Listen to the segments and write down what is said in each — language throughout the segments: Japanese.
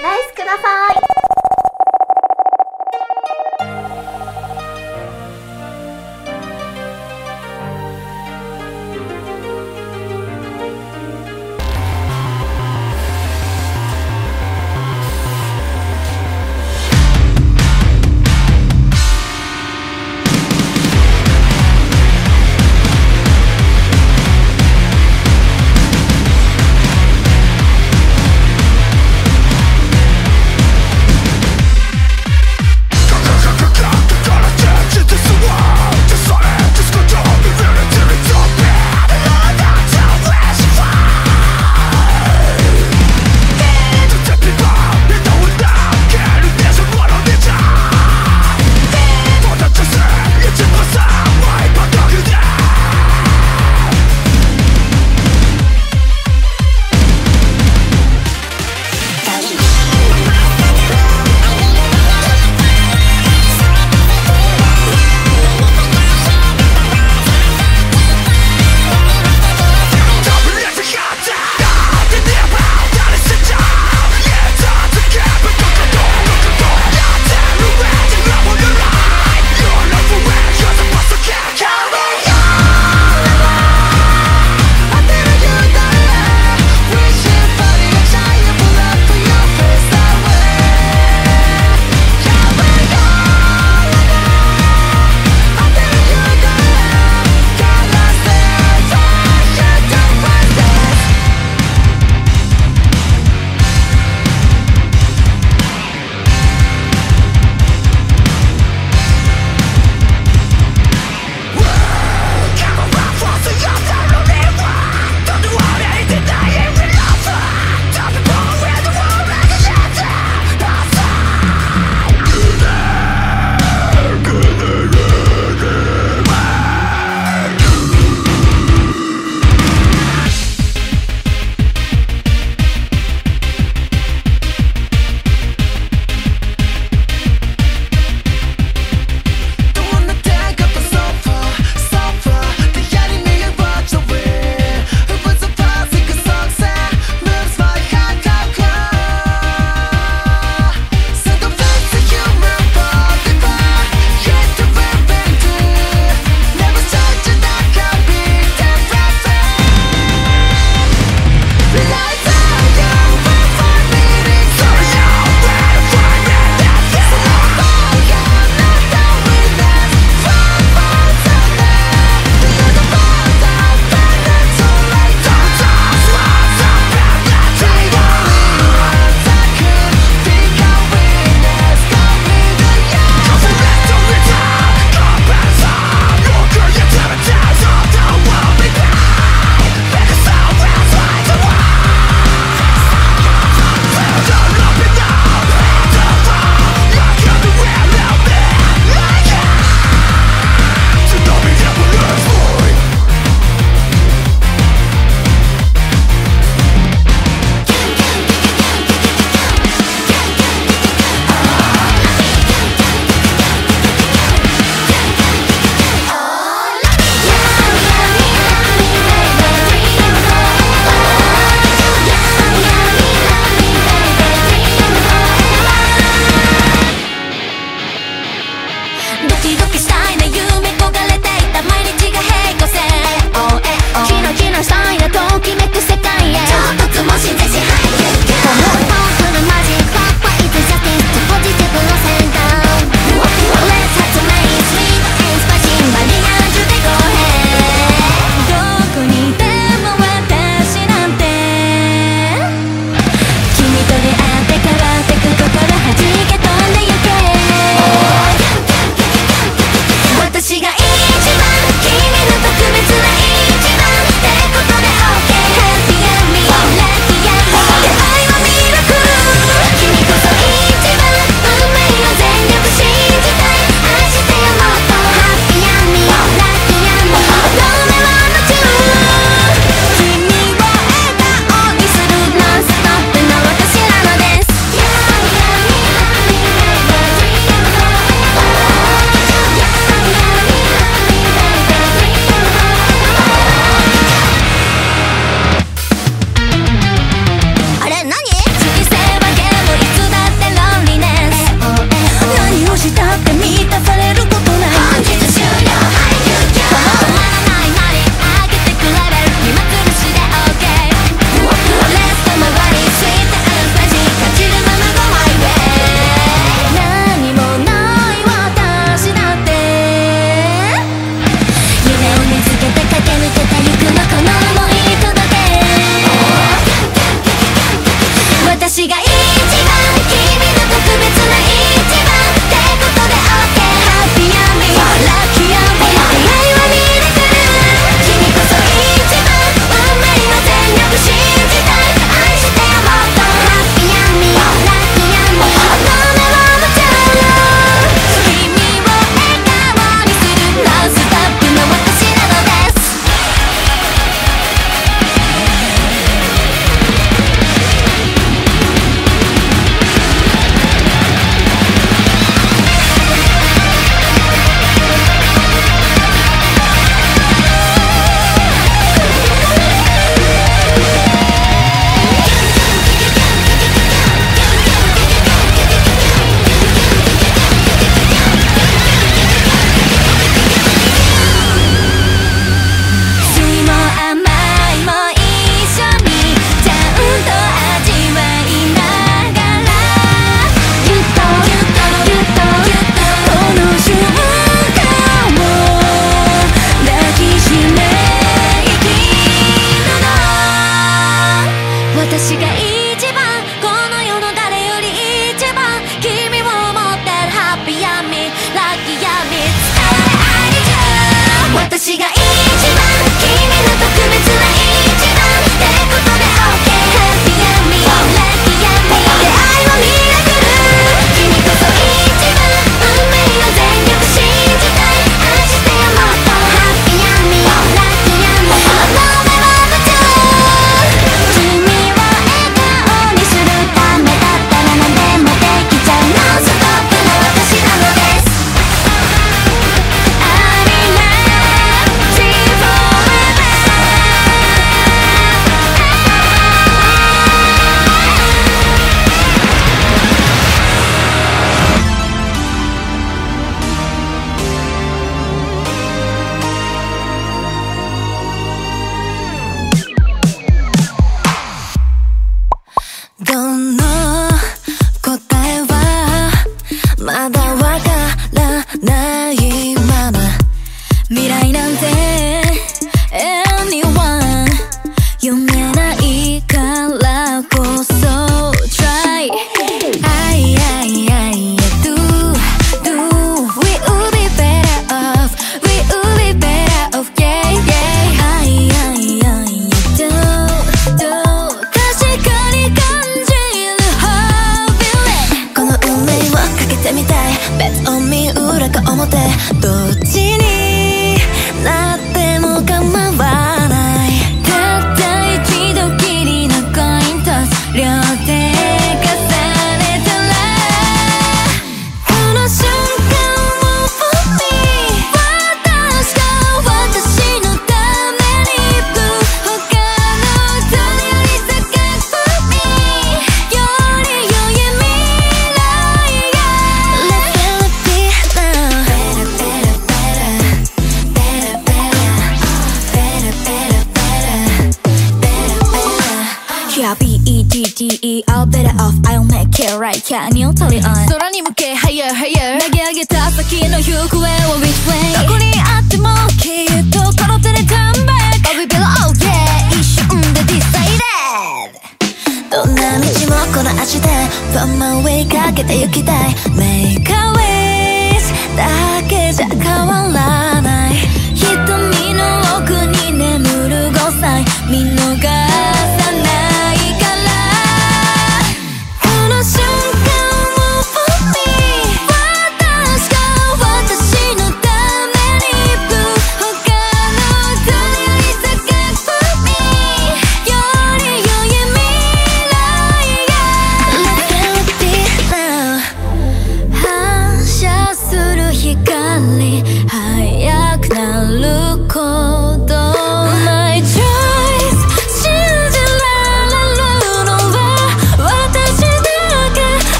ナイスください。別を見裏か表。どっち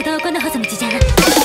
ここはどこの細道じゃな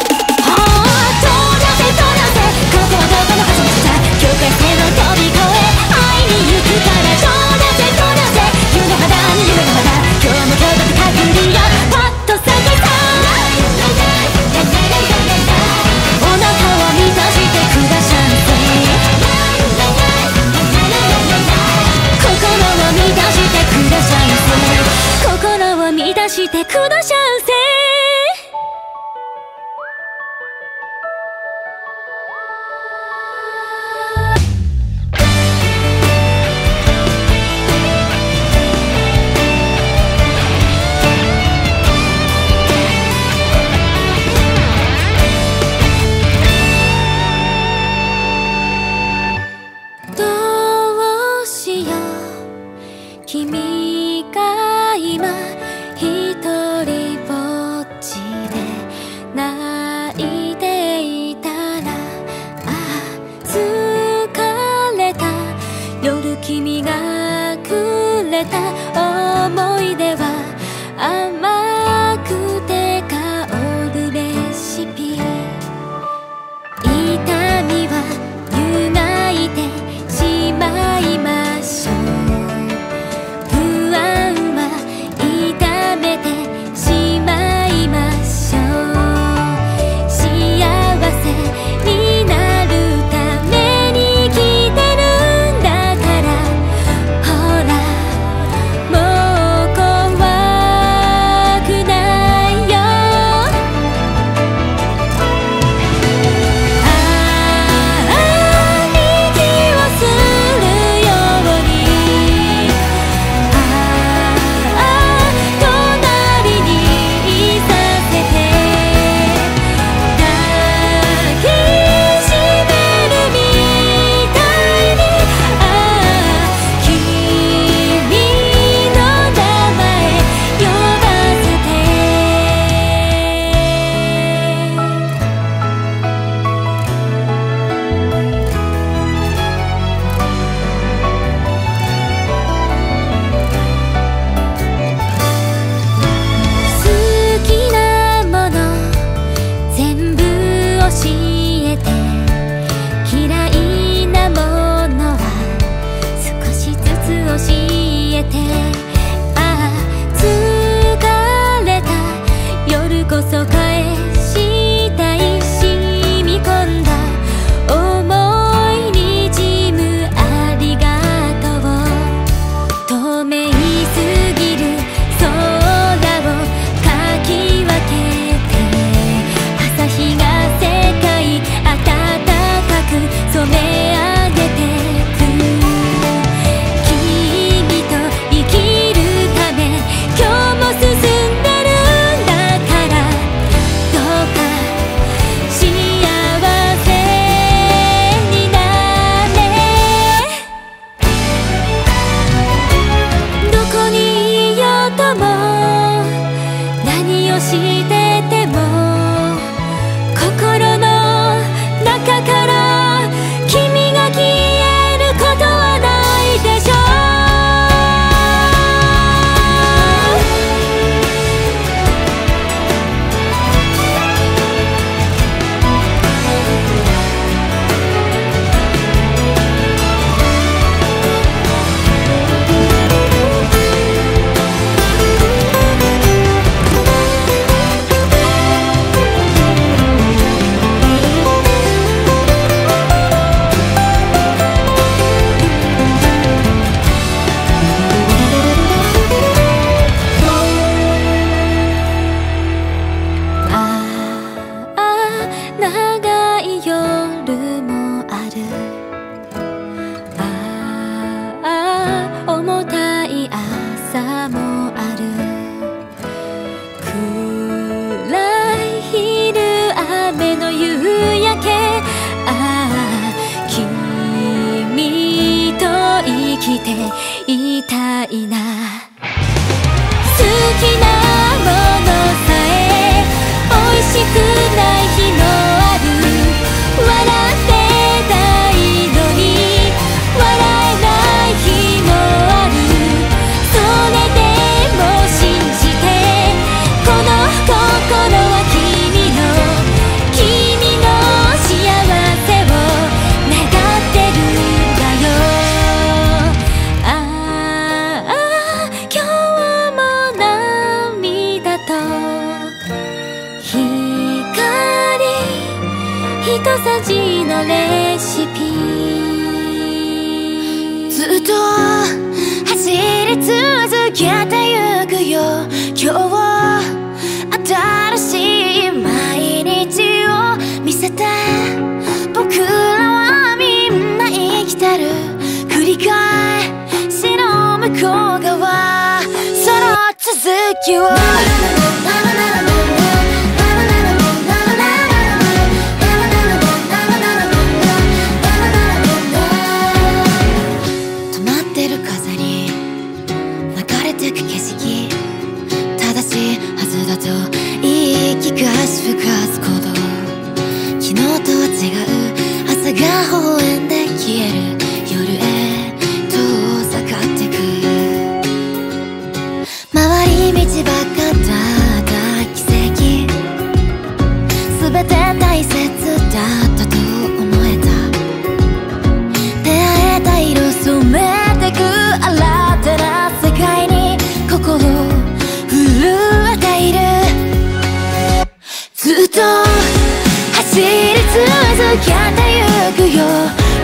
抜けてゆくよ。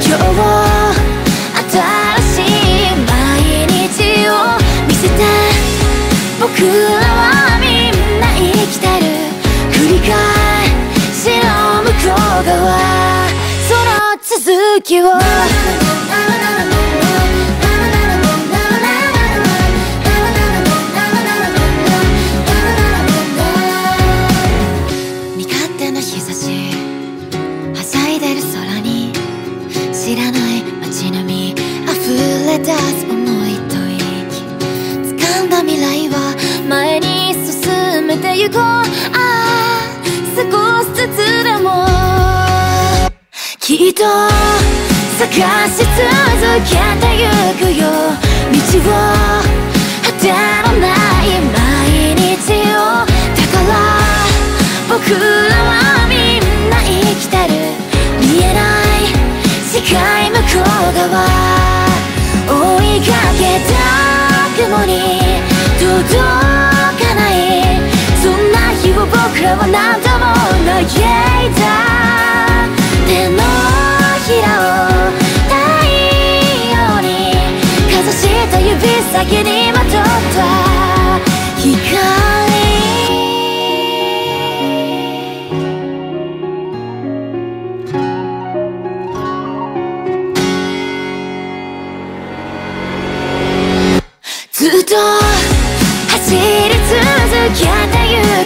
今日新しい毎日を見せて。僕らはみんな生きてる。繰り返しの向こう側。その続きを。進めてゆこうああ少しずつでもきっと探し続けてゆくよ。道を果てのない毎日を。だから僕らはみんな生きてる見えない。世界向こう側追い。かけた雲に届かない。そんな日を僕らは何度も嘆いた。手のひらを太陽にかざした指先にまとった。光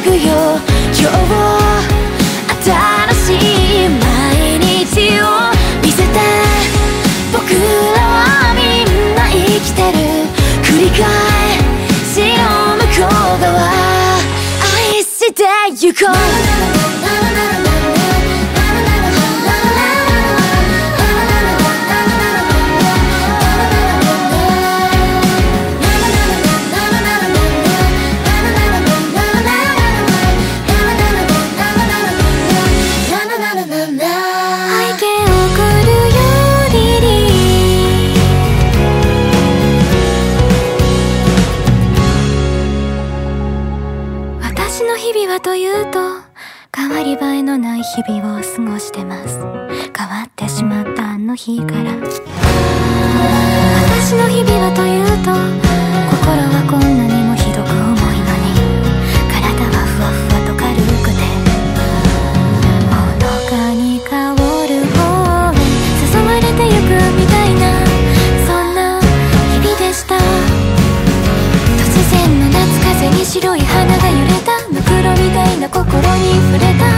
ぐよ今日新しい毎日を見せて僕らはみんな生きてる繰り返しの向こう側愛してゆこう日々を過ごしてます。変わってしまったあの日から。私の日々はというと心はこんなにもひどく重いのに。体はふわふわと軽くてほのかに香る方へ誘われてゆくみたいなそんな日々でした。突然の夏風に白い花が揺れた。ムクロみたいな心に触れた。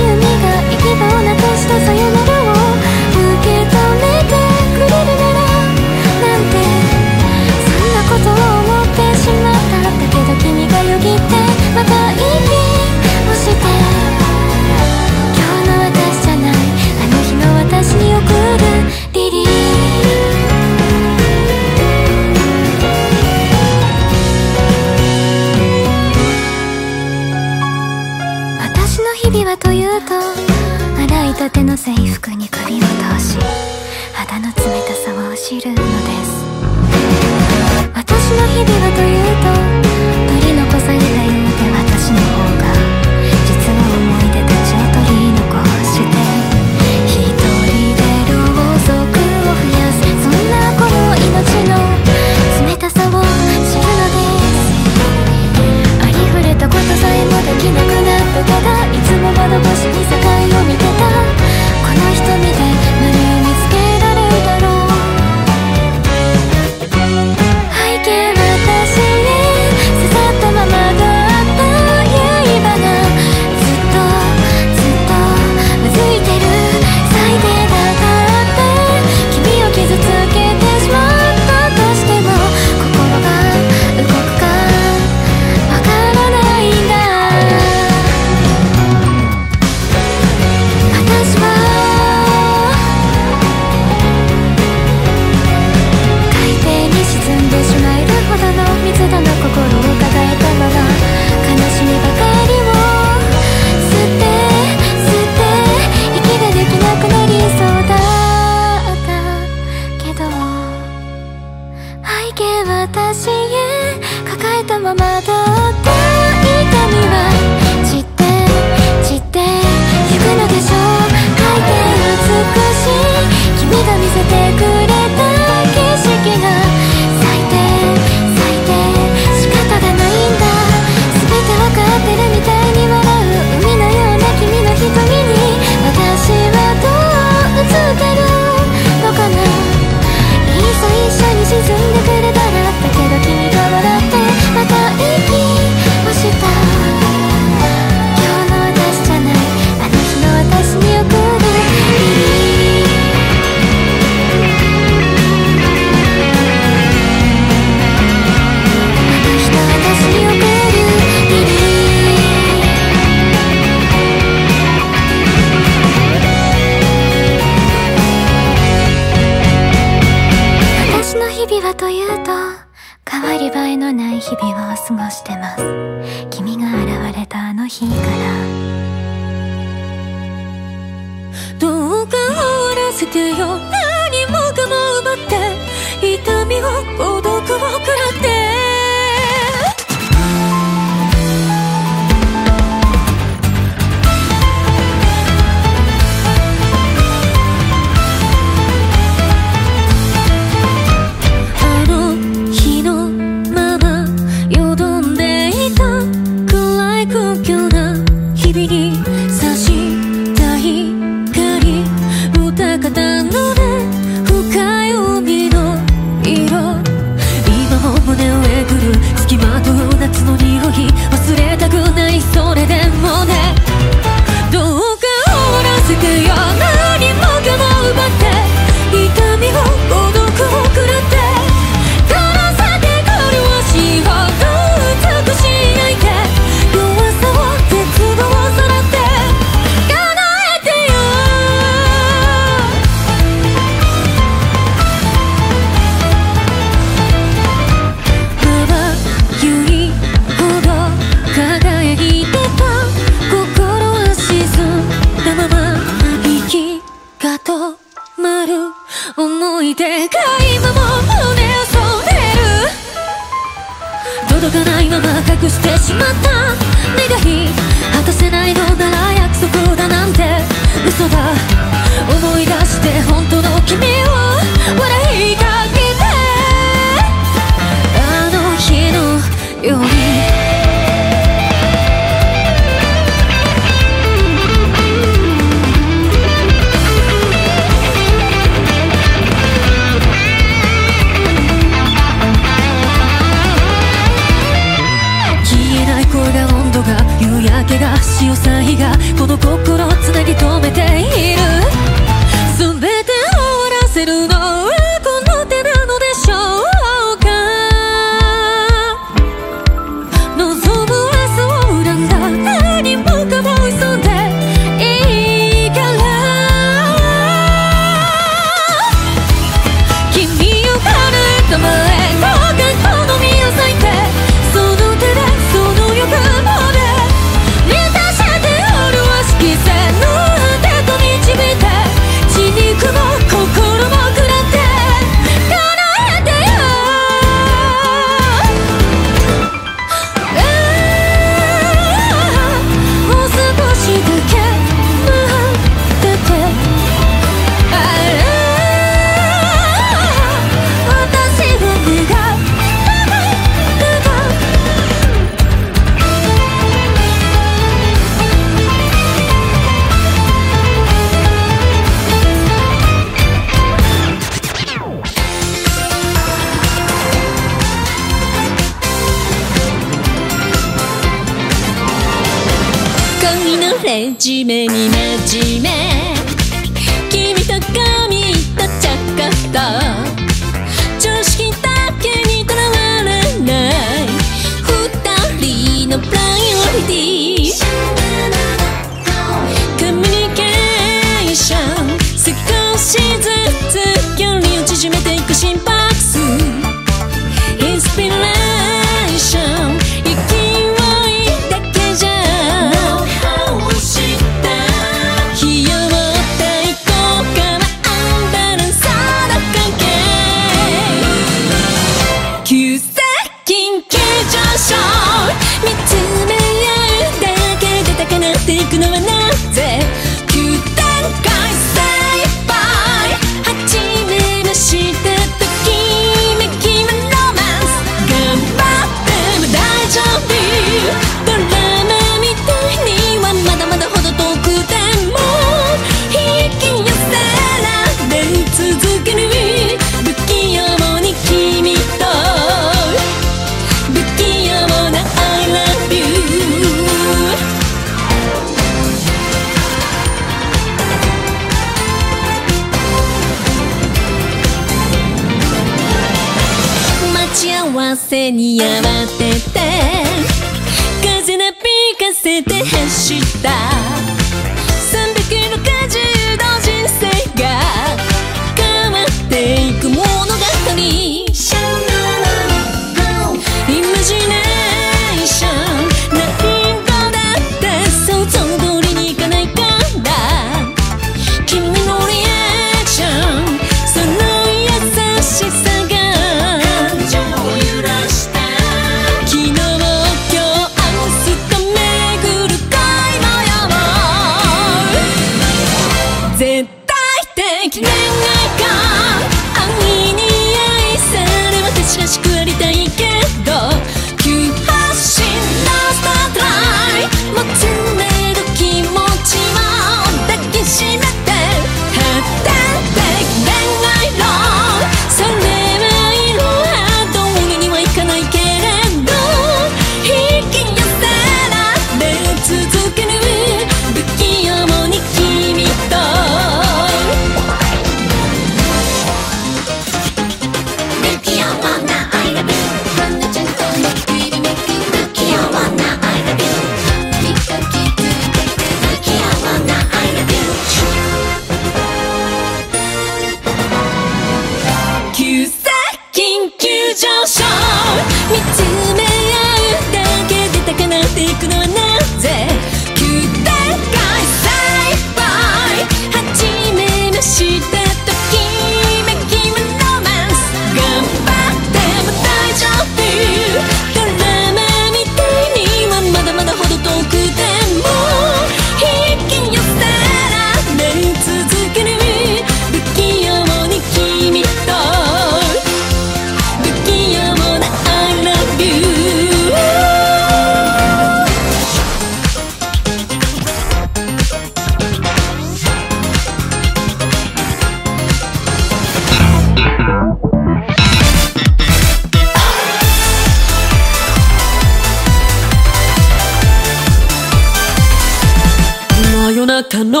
たの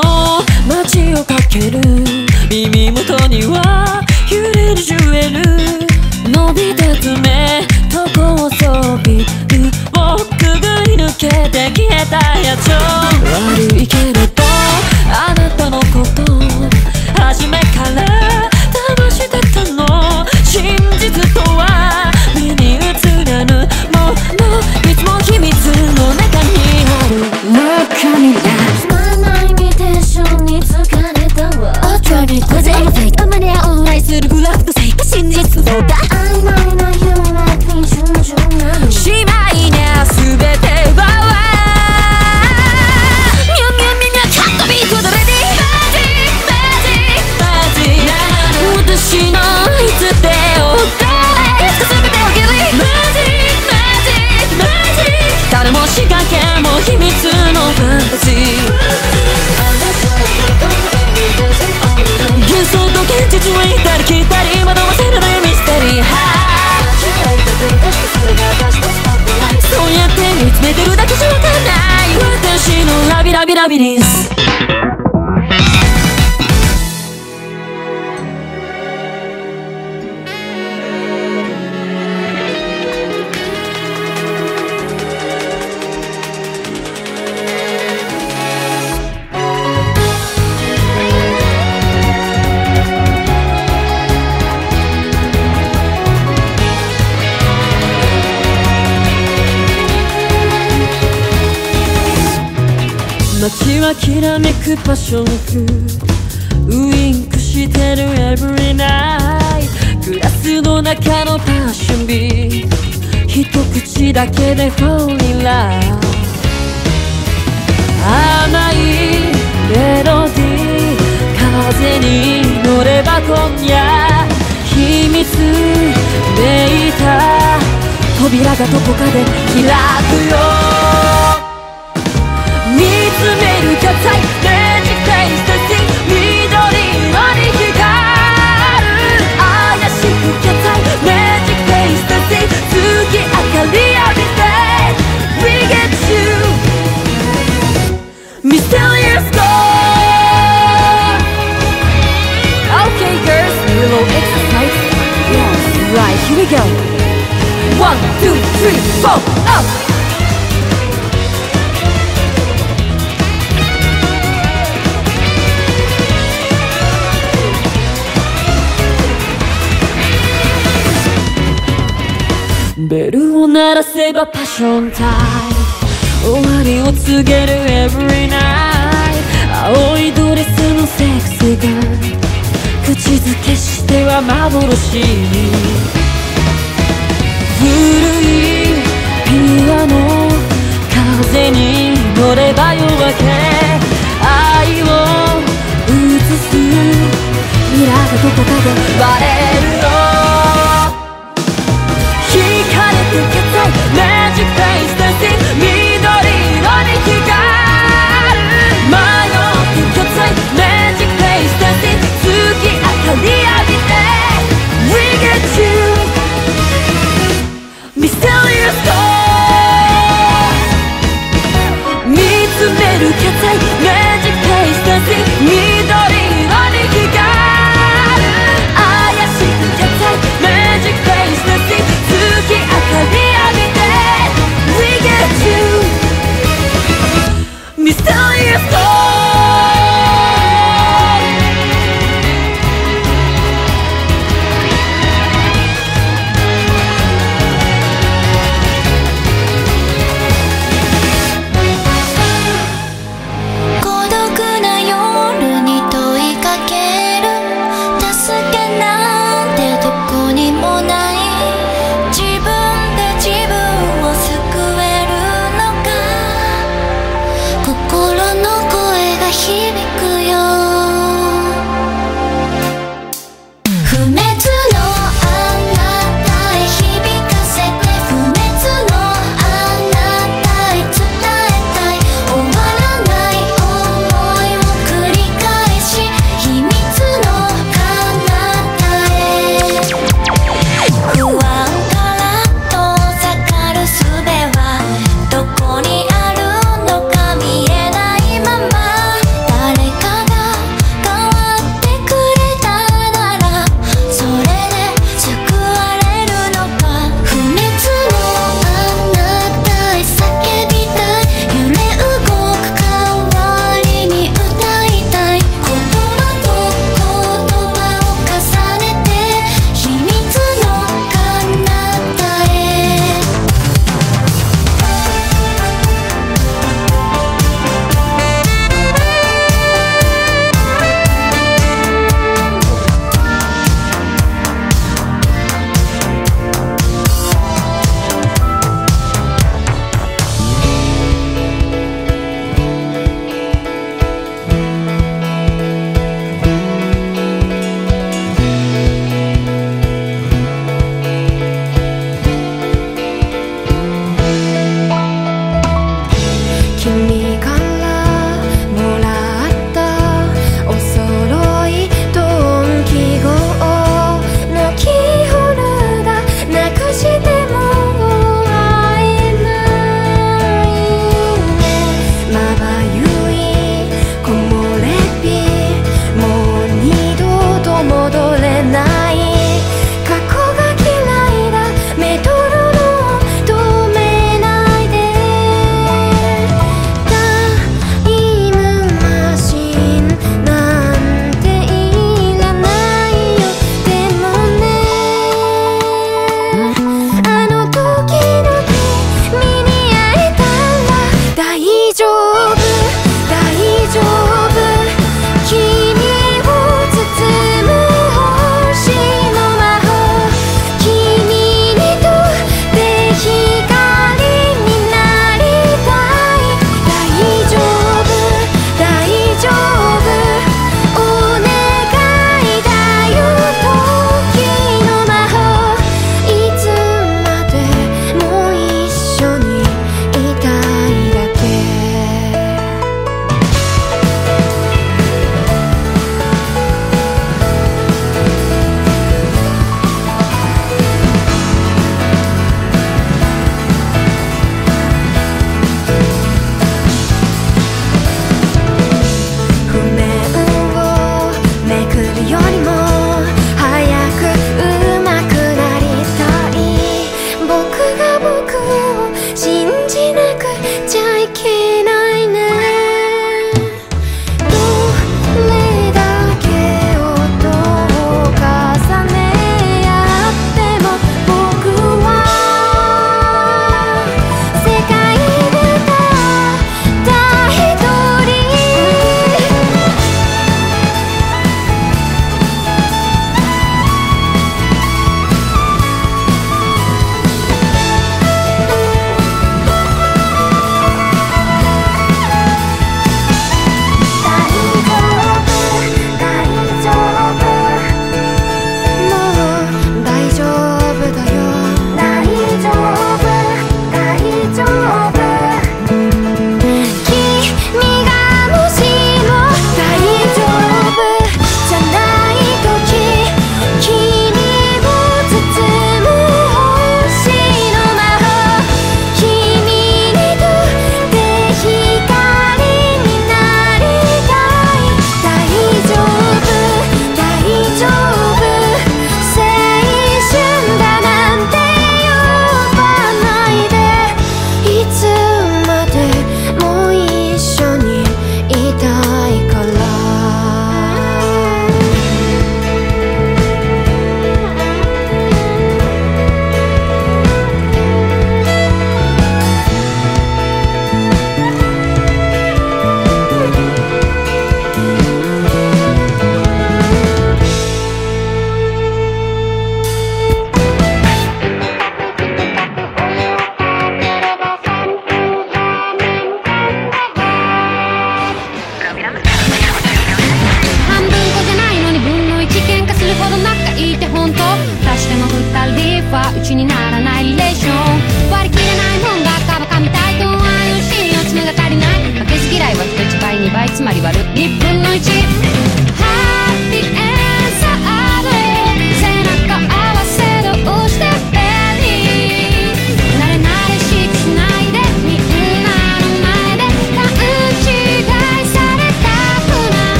街をかける。耳元には揺れるジュエル伸びた爪とこをそびる。僕ぐり抜けて消えた野鳥。悪いけどのラビラビラビリンス街はきらめくパッションフウインクしてる every night グラスの中の passion beat。一口だけで fall in love 甘いメロディー風に乗れば今夜秘密めいた。扉がどこかで開くよ。Yes, right, here we go. One, two, three, four, up! 鳴らせばパッションタイム。終わりを告げる every night 青いドレスのセクシーが口づけしては幻に。古いピアノ風に乗れば夜明け。愛を映す。ミラーがどこかで割れるよかれてけたいマジックフェイスダンシング緑色に光る妖しく Cat's Eye magic play is dancing 月明かり浴びて We get you Mysterious Girl 見つめる Cat's Eye magic play is dancing